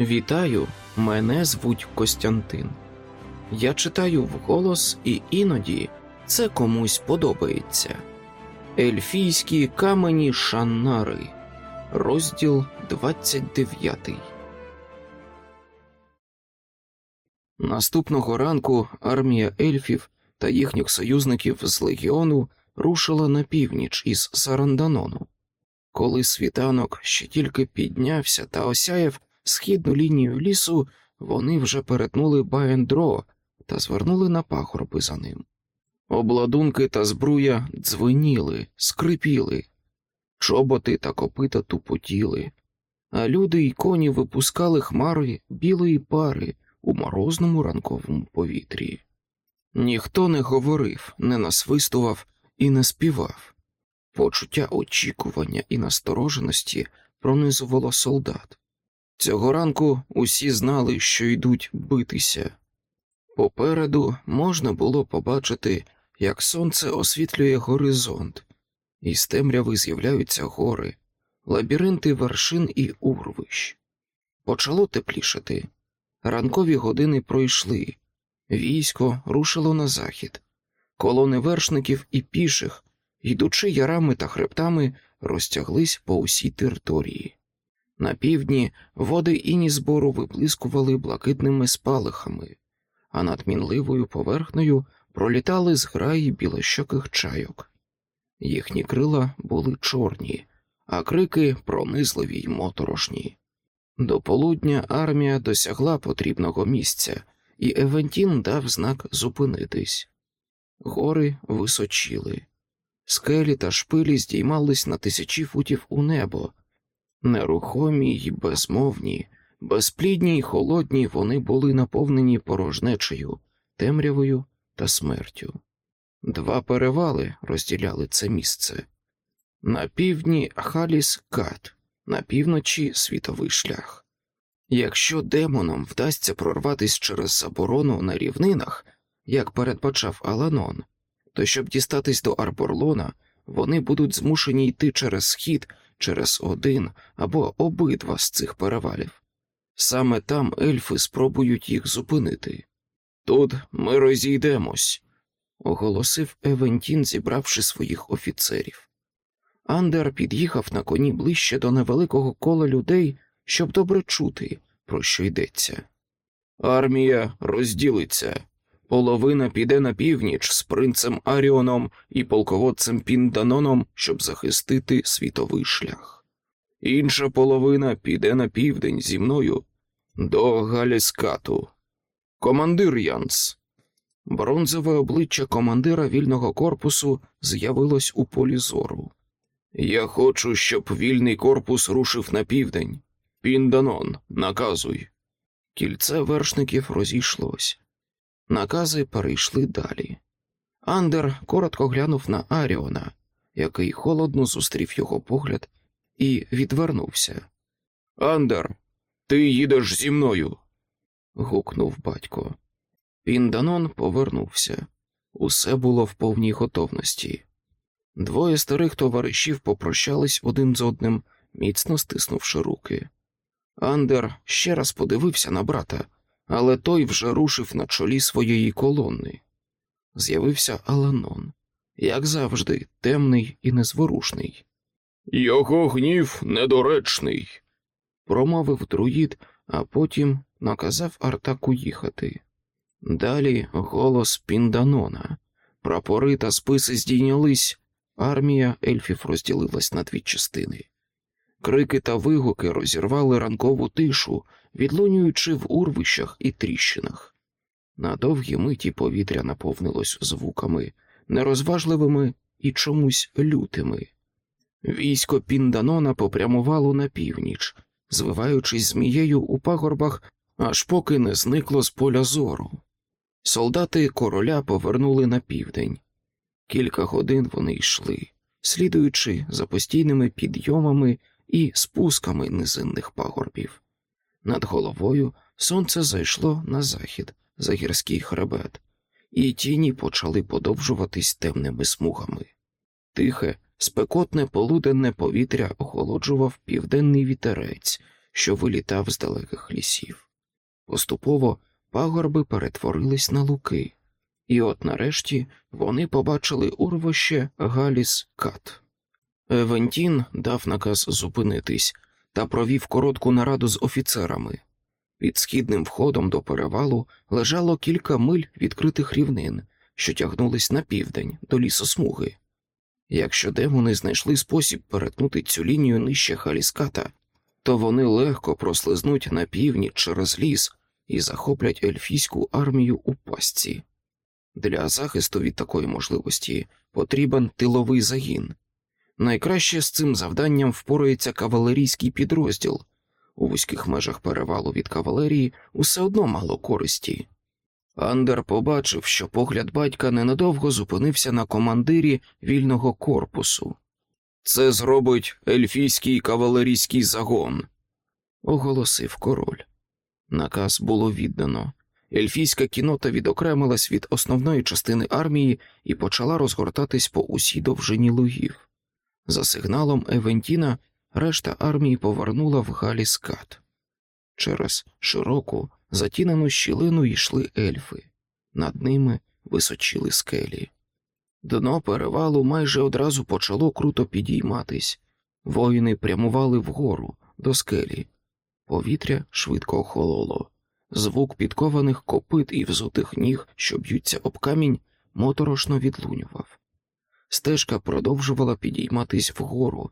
Вітаю, мене звуть Костянтин. Я читаю вголос, і іноді це комусь подобається. Ельфійські камені Шаннари, розділ 29. Наступного ранку армія ельфів та їхніх союзників з легіону рушила на північ із Саранданону. Коли світанок ще тільки піднявся та осяяв східну лінію лісу, вони вже перетнули Баендро та звернули на пагорби за ним. Обладунки та збруя дзвеніли, скрипіли, чоботи та копита тупотіли, а люди й коні випускали хмари білої пари у морозному ранковому повітрі. Ніхто не говорив, не насвистував і не співав. Почуття очікування і настороженості пронизувало солдат. Цього ранку усі знали, що йдуть битися. Попереду можна було побачити, як сонце освітлює горизонт, і з темряви з'являються гори, лабіринти вершин і урвищ. Почало теплішати. Ранкові години пройшли, військо рушило на захід, колони вершників і піших, йдучи ярами та хребтами, розтяглись по усій території. На півдні води іні збору виблискували блакитними спалахами, а над мінливою поверхнею пролітали зграї білощоких чайок. Їхні крила були чорні, а крики пронизливі й моторошні. До полудня армія досягла потрібного місця, і Евентін дав знак зупинитись. Гори височіли, скелі та шпилі здіймались на тисячі футів у небо. Нерухомі й безмовні, безплідні й холодні вони були наповнені порожнечею, темрявою та смертю. Два перевали розділяли це місце. На півдні Халіс Кат, на півночі світовий шлях. Якщо демонам вдасться прорватися через заборону на рівнинах, як передбачав Аланон, то щоб дістатись до Арборлона, вони будуть змушені йти через схід через один або обидва з цих перевалів. Саме там ельфи спробують їх зупинити. Тут ми розійдемось, оголосив Евентін, зібравши своїх офіцерів. Андер під'їхав на коні ближче до невеликого кола людей, щоб добре чути, про що йдеться. Армія розділиться. Половина піде на північ з принцем Аріоном і полководцем Пінданоном, щоб захистити світовий шлях. Інша половина піде на південь зі мною до Галіскату. Командир Янс. Бронзове обличчя командира вільного корпусу з'явилось у полі зору. Я хочу, щоб вільний корпус рушив на південь. Пінданон, наказуй. Кільце вершників розійшлось. Накази перейшли далі. Андер коротко глянув на Аріона, який холодно зустрів його погляд, і відвернувся. Андер, ти їдеш зі мною. гукнув батько. Пінданон повернувся. Усе було в повній готовності. Двоє старих товаришів попрощались один з одним, міцно стиснувши руки. Андер ще раз подивився на брата але той вже рушив на чолі своєї колони. З'явився Аланон, як завжди, темний і незворушний. Його гнів недоречний, промовив друїд, а потім наказав Артаку їхати. Далі голос Пінданона. Прапори та списи здійнялись, армія ельфів розділилась на дві частини. Крики та вигуки розірвали ранкову тишу, відлунюючи в урвищах і тріщинах. На довгі миті повітря наповнилось звуками, нерозважливими і чомусь лютими. Військо Пінданона попрямувало на північ, звиваючись змією у пагорбах, аж поки не зникло з поля зору. Солдати короля повернули на південь. Кілька годин вони йшли, слідуючи за постійними підйомами і спусками низинних пагорбів. Над головою сонце зайшло на захід за гірський хребет, і тіні почали подовжуватись темними смугами. Тихе, спекотне полуденне повітря охолоджував південний вітерець, що вилітав з далеких лісів. Поступово пагорби перетворились на луки, і от нарешті вони побачили урвище Галіс Кат. Евентін дав наказ зупинитись та провів коротку нараду з офіцерами. Під східним входом до перевалу лежало кілька миль відкритих рівнин, що тягнулись на південь до лісосмуги. Якщо демони знайшли спосіб перетнути цю лінію нижче Халіската, то вони легко прослизнуть на північ через ліс і захоплять ельфійську армію у пастці. Для захисту від такої можливості потрібен тиловий загін. Найкраще з цим завданням впорається кавалерійський підрозділ. У вузьких межах перевалу від кавалерії усе одно мало користі. Андер побачив, що погляд батька ненадовго зупинився на командирі вільного корпусу. Це зробить ельфійський кавалерійський загон, оголосив король. Наказ було віддано. Ельфійська кінота відокремилась від основної частини армії і почала розгортатись по усій довжині лугів. За сигналом Евентіна решта армії повернула в Галіскат. Через широку, затінену щілину йшли ельфи, над ними височили скелі. Дно перевалу майже одразу почало круто підійматись, воїни прямували вгору до скелі, повітря швидко охололо, звук підкованих копит і взутих ніг, що б'ються об камінь, моторошно відлунював. Стежка продовжувала підійматись вгору,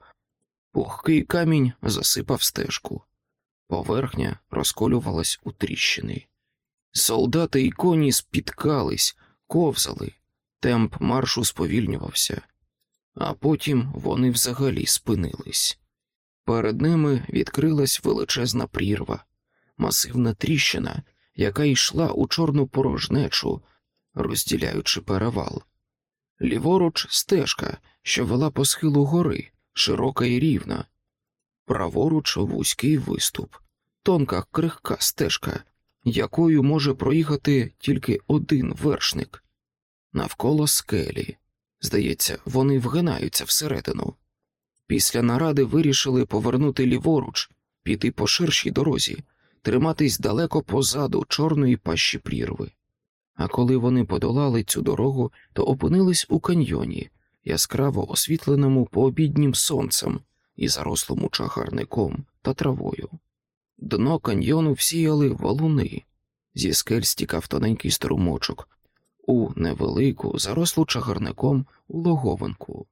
пухкий камінь засипав стежку, поверхня розколювалась у тріщини. Солдати і коні спіткались, ковзали, темп маршу сповільнювався, а потім вони взагалі спинились. Перед ними відкрилась величезна прірва, масивна тріщина, яка йшла у чорну порожнечу, розділяючи перевал. Ліворуч стежка, що вела по схилу гори, широка і рівна, праворуч вузький виступ, тонка крихка стежка, якою може проїхати тільки один вершник, навколо скелі. Здається, вони вгинаються всередину. Після наради вирішили повернути ліворуч, піти по ширшій дорозі, триматись далеко позаду чорної пащі прірви. А коли вони подолали цю дорогу, то опинились у каньйоні, яскраво освітленому пообіднім сонцем і зарослому чагарником та травою. Дно каньйону всіяли валуни, зі скель стікав тоненький струмочок, у невелику, зарослу чагарником логовинку.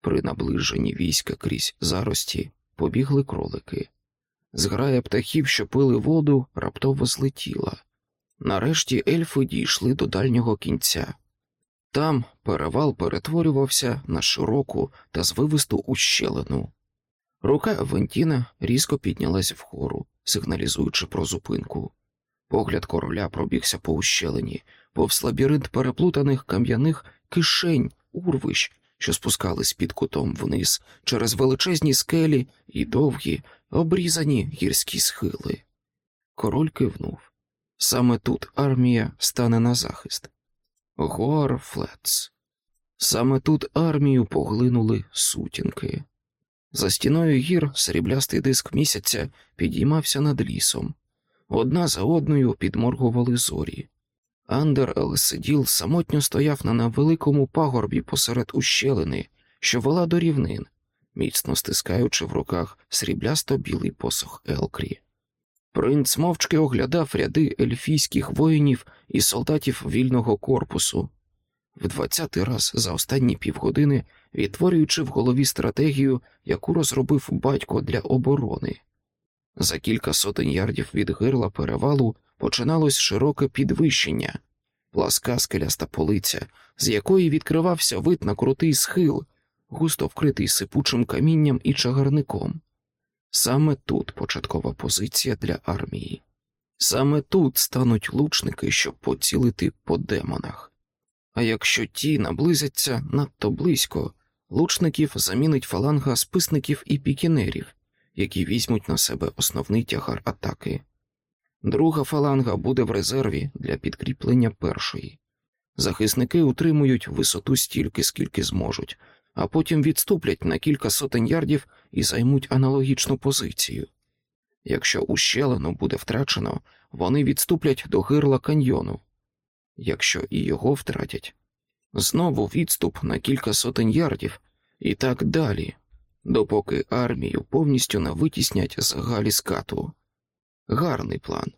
При наближенні війська крізь зарості побігли кролики. Зграя птахів, що пили воду, раптово злетіла. Нарешті ельфи дійшли до дальнього кінця. Там перевал перетворювався на широку та звивисту ущелину. Рука Вентіна різко піднялась вгору, сигналізуючи про зупинку. Погляд короля пробігся по ущелині, повз лабіринт переплутаних кам'яних кишень, урвищ, що спускались під кутом вниз через величезні скелі і довгі, обрізані гірські схили. Король кивнув. Саме тут армія стане на захист. Горфлец. Саме тут армію поглинули сутінки. За стіною гір сріблястий диск місяця підіймався над лісом. Одна за одною підморгували зорі. Андер Елсиділ самотньо стояв на невеликому пагорбі посеред ущелини, що вела до рівнин, міцно стискаючи в руках сріблясто білий посох Елкрі. Принц мовчки оглядав ряди ельфійських воїнів і солдатів вільного корпусу, в двадцятий раз за останні півгодини відтворюючи в голові стратегію, яку розробив батько для оборони. За кілька сотень ярдів від гирла перевалу починалось широке підвищення, пласка скеляста полиця, з якої відкривався вид на крутий схил, густо вкритий сипучим камінням і чагарником. Саме тут початкова позиція для армії. Саме тут стануть лучники, щоб поцілити по демонах. А якщо ті наблизяться надто близько, лучників замінить фаланга списників і пікінерів, які візьмуть на себе основний тягар атаки. Друга фаланга буде в резерві для підкріплення першої. Захисники утримують висоту стільки, скільки зможуть, а потім відступлять на кілька сотень ярдів і займуть аналогічну позицію. Якщо ущелину буде втрачено, вони відступлять до гирла каньйону. Якщо і його втратять, знову відступ на кілька сотень ярдів і так далі, допоки армію повністю не витіснять з галіскату. Гарний план.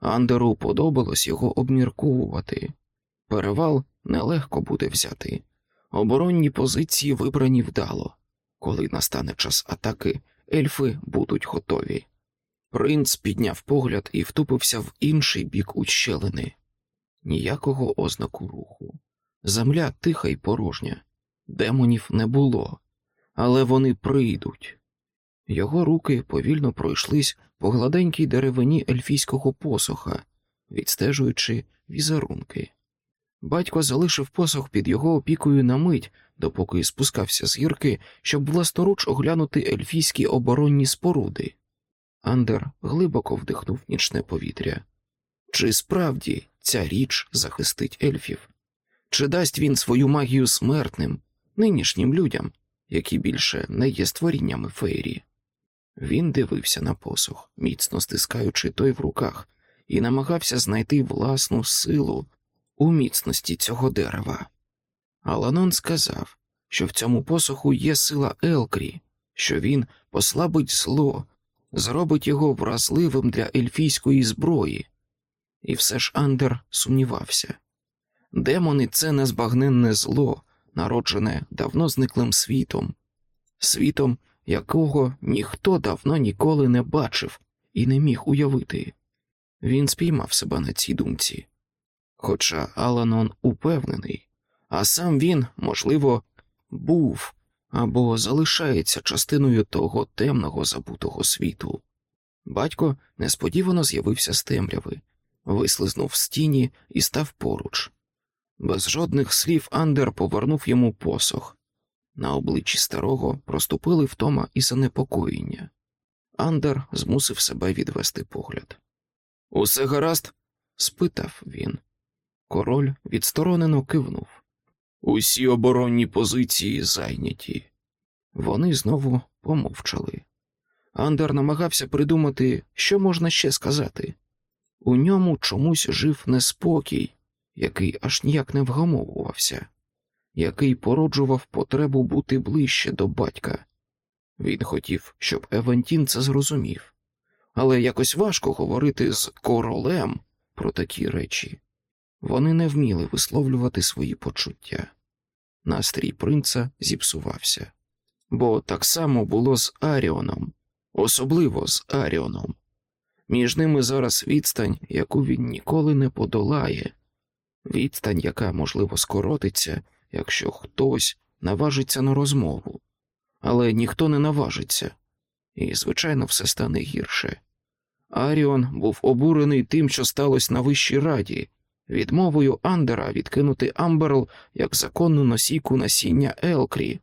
Андеру подобалось його обмірковувати. Перевал нелегко буде взяти. Оборонні позиції вибрані вдало. Коли настане час атаки, ельфи будуть готові. Принц підняв погляд і втупився в інший бік ущелини. Ніякого ознаку руху. Земля тиха й порожня. Демонів не було, але вони прийдуть. Його руки повільно пройшлись по гладенькій деревині ельфійського посоха, відстежуючи візерунки. Батько залишив посох під його опікою на мить, допоки спускався з гірки, щоб власноруч оглянути ельфійські оборонні споруди. Андер глибоко вдихнув нічне повітря. Чи справді ця річ захистить ельфів? Чи дасть він свою магію смертним, нинішнім людям, які більше не є створіннями фейрі? Він дивився на посох, міцно стискаючи той в руках, і намагався знайти власну силу у міцності цього дерева. Аланон сказав, що в цьому посоху є сила Елкрі, що він послабить зло, зробить його вразливим для ельфійської зброї. І все ж Андер сумнівався. Демони це незбагненне зло, народжене давно зниклим світом, світом, якого ніхто давно ніколи не бачив і не міг уявити. Він спіймав себе на цій думці. Хоча Аланон упевнений, а сам він, можливо, був або залишається частиною того темного забутого світу. Батько несподівано з'явився з темряви, вислизнув з тіні і став поруч. Без жодних слів Андер повернув йому посох. На обличчі старого проступили втома і занепокоєння. Андер змусив себе відвести погляд. Усе гаразд? спитав він. Король відсторонено кивнув. Усі оборонні позиції зайняті. Вони знову помовчали. Андер намагався придумати, що можна ще сказати. У ньому чомусь жив неспокій, який аж ніяк не вгамовувався, який породжував потребу бути ближче до батька. Він хотів, щоб Евантін це зрозумів, але якось важко говорити з королем про такі речі. Вони не вміли висловлювати свої почуття. Настрій принца зіпсувався, бо так само було з Аріоном, особливо з Аріоном. Між ними зараз відстань, яку він ніколи не подолає, відстань, яка, можливо, скоротиться, якщо хтось наважиться на розмову, але ніхто не наважиться, і, звичайно, все стане гірше. Аріон був обурений тим, що сталося на вищій раді, відмовою Андера відкинути Амберл як законну носійку насіння Елкрі,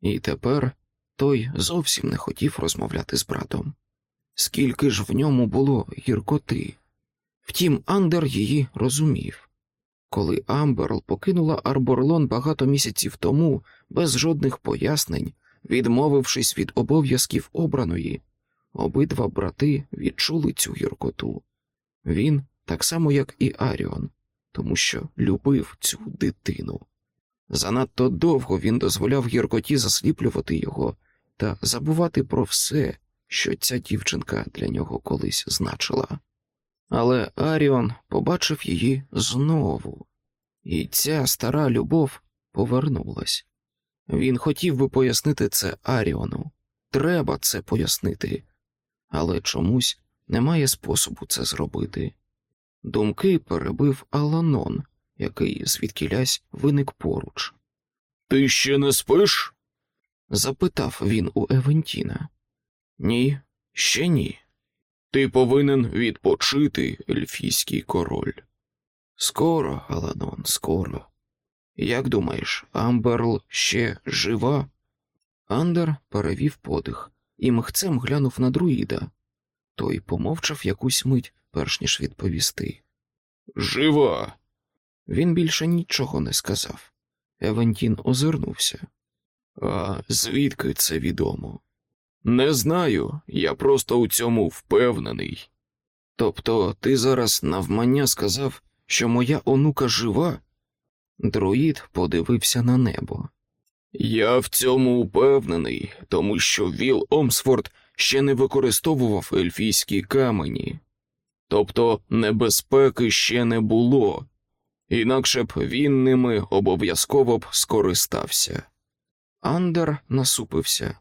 і тепер той зовсім не хотів розмовляти з братом. Скільки ж в ньому було гіркоти. Втім, Андер її розумів. Коли Амберл покинула Арборлон багато місяців тому, без жодних пояснень, відмовившись від обов'язків обраної, обидва брати відчули цю гіркоту. Він, так само як і Аріон, тому що любив цю дитину. Занадто довго він дозволяв гіркоті засліплювати його та забувати про все, що ця дівчинка для нього колись значила. Але Аріон побачив її знову, і ця стара любов повернулась. Він хотів би пояснити це Аріону. Треба це пояснити, але чомусь немає способу це зробити. Думки перебив Аланон, який звідкілясь виник поруч. Ти ще не спиш? запитав він у Евентіна. Ні, ще ні. Ти повинен відпочити, ельфійський король. Скоро, Аланон, скоро. Як думаєш, Амберл ще жива? Андер перевів подих і михцем глянув на друїда. Той помовчав якусь мить, перш ніж відповісти. Жива. Він більше нічого не сказав. Евентін озирнувся. А звідки це відомо? Не знаю, я просто у цьому впевнений. Тобто ти зараз навмання сказав, що моя онука жива? Друїд подивився на небо. Я в цьому упевнений, тому що Віл Омсфорд ще не використовував ельфійські камені. Тобто небезпеки ще не було, інакше б він ними обов'язково б скористався. Андер насупився.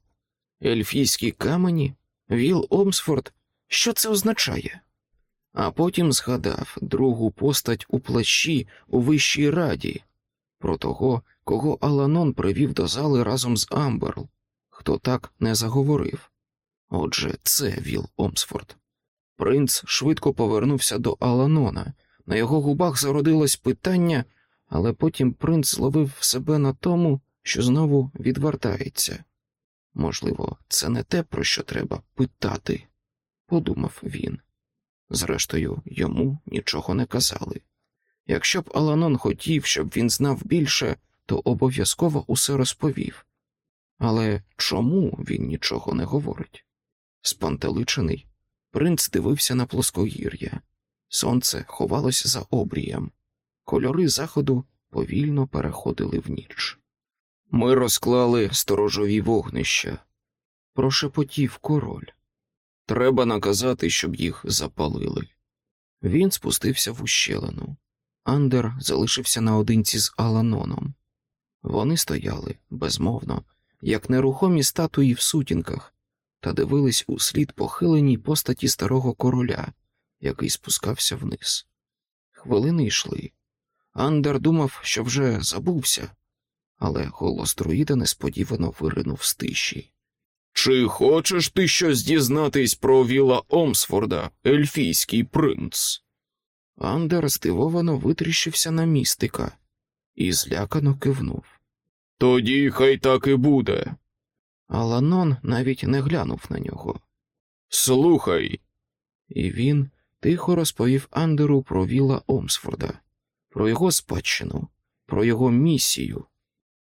Ельфійські камені? Віл Омсфорд? Що це означає? А потім згадав другу постать у плащі у Вищій раді, про того, кого Аланон привів до зали разом з Амберл, хто так не заговорив. Отже, це Віл Омсфорд. Принц швидко повернувся до Аланона. На його губах зародилось питання, але потім принц зловив себе на тому, що знову відвертається. Можливо, це не те, про що треба питати, подумав він. Зрештою, йому нічого не казали. Якщо б Аланон хотів, щоб він знав більше, то обов'язково усе розповів. Але чому він нічого не говорить? Спантеличений, принц дивився на плоскогір'я. Сонце ховалося за обрієм, кольори заходу повільно переходили в ніч. Ми розклали сторожові вогнища, прошепотів король. Треба наказати, щоб їх запалили. Він спустився в ущелину. Андер залишився наодинці з Аланоном. Вони стояли безмовно, як нерухомі статуї в сутінках, та дивились у слід похиленій постаті старого короля, який спускався вниз. Хвилини йшли. Андер думав, що вже забувся, але голос друїда несподівано виринув з тиші. Чи хочеш ти щось дізнатись про Віла Омсфорда, ельфійський принц? Андер здивовано витріщився на містика і злякано кивнув. Тоді хай так і буде. Аланон навіть не глянув на нього. Слухай. І він тихо розповів Андеру про Віла Омсфорда, про його спадщину, про його місію.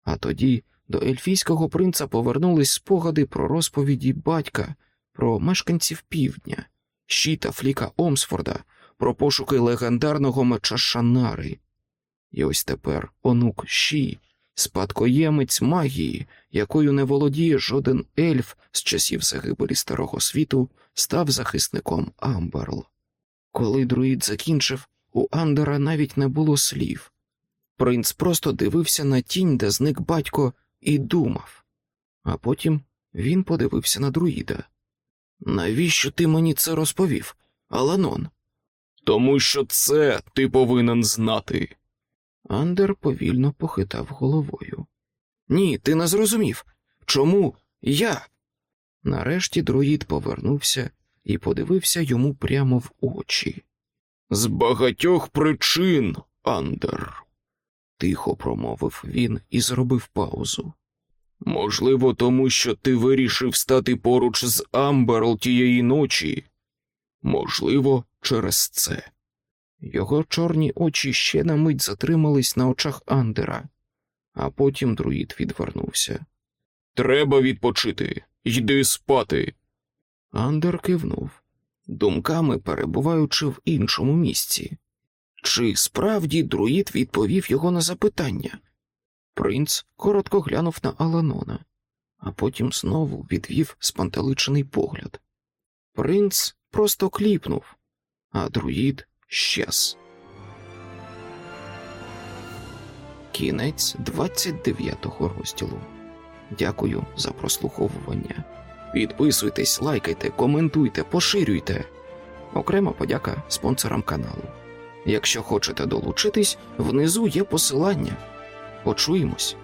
А тоді до ельфійського принца повернулись спогади про розповіді батька, про мешканців півдня, щита Фліка Омсфорда, про пошуки легендарного меча Шанари. І ось тепер онук Ші, спадкоємець магії, якою не володіє жоден ельф з часів загибелі старого світу, став захисником Амберл. Коли друїд закінчив, у Андера навіть не було слів. Принц просто дивився на тінь, де зник батько, і думав. А потім він подивився на друїда. Навіщо ти мені це розповів, Аланон? Тому що це ти повинен знати. Андер повільно похитав головою. Ні, ти не зрозумів. Чому я? Нарешті друїд повернувся і подивився йому прямо в очі. З багатьох причин, Андер, тихо промовив він і зробив паузу. Можливо, тому що ти вирішив стати поруч з Амберл тієї ночі. Можливо, через це. Його чорні очі ще на мить затримались на очах Андера, а потім друїд відвернувся. Треба відпочити, йди спати. Андер кивнув, думками перебуваючи в іншому місці. Чи справді друїд відповів його на запитання? Принц коротко глянув на Аланона, а потім знову відвів спантеличений погляд. Принц просто кліпнув, а друїд щез. Кінець 29-го розділу. Дякую за прослуховування. Підписуйтесь, лайкайте, коментуйте, поширюйте. Окрема подяка спонсорам каналу. Якщо хочете долучитись, внизу є посилання. Почуємось.